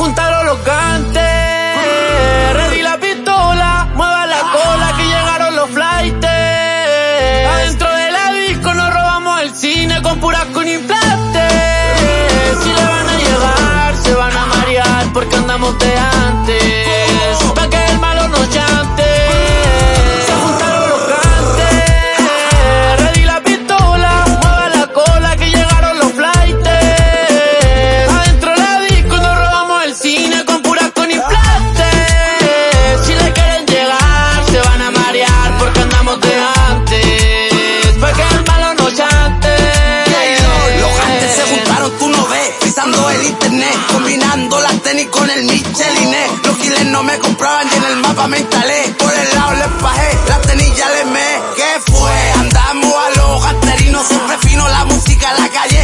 juntaron los. Me instalé. Por el lado les bajé, las tenis ya les me. ¿Qué fue? Andamos a los gasterinos, siempre fino, la música la calle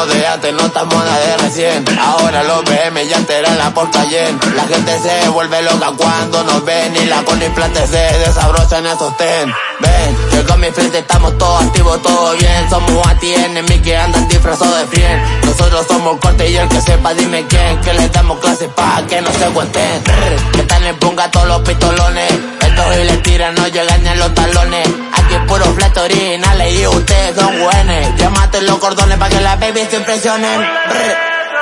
Andamos de antes, no estamos nada de recién. Ahora los BM ya enteran la porta llena. La gente se vuelve loca cuando nos ven y la con implantes se desabrochan esos ten. Ven, que con mi frente estamos todos activos, todo bien. Somos ATN, que andan disfrazados de frien. Nosotros somos corte y el que sepa dime quién. Que les damos clases pa' que no se cuenten. Que están en punga todos los pistolones. Estos y les tiran, no llegan ni a los talones. Aquí puro originales y ustedes son buenos. Llámate los cordones para que las babies se impresionen.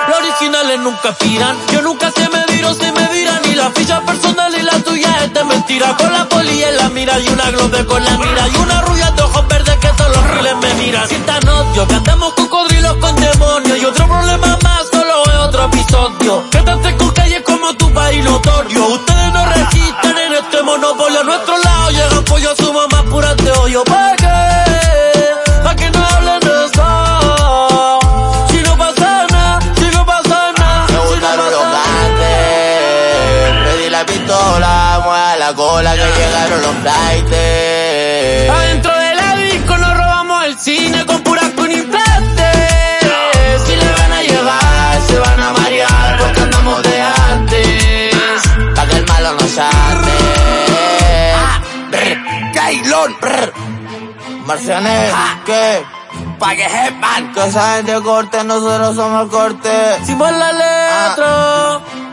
Los originales nunca piran, yo nunca se me viro, se me viran y la ficha personal y la tuya es de mentira. Con la poli en la mira y una globe con la mira y una rubia de ojos verdes que todos los riles me miran. Siéntanos, yo lado llegan pollo, su mamá pura de hoyo. ¿Para qué? ¿Para que no hablen de eso? Si no pasa nada, si no pasa nada. Me gustaron los cantes. Pedí la pistola, mueva la cola que llegaron los flights. Adentro Lon, Marcianes, ah. ¿qué? Pa' que sepan que esa gente corte, nosotros somos corte. Si por la ah. letra. Ah.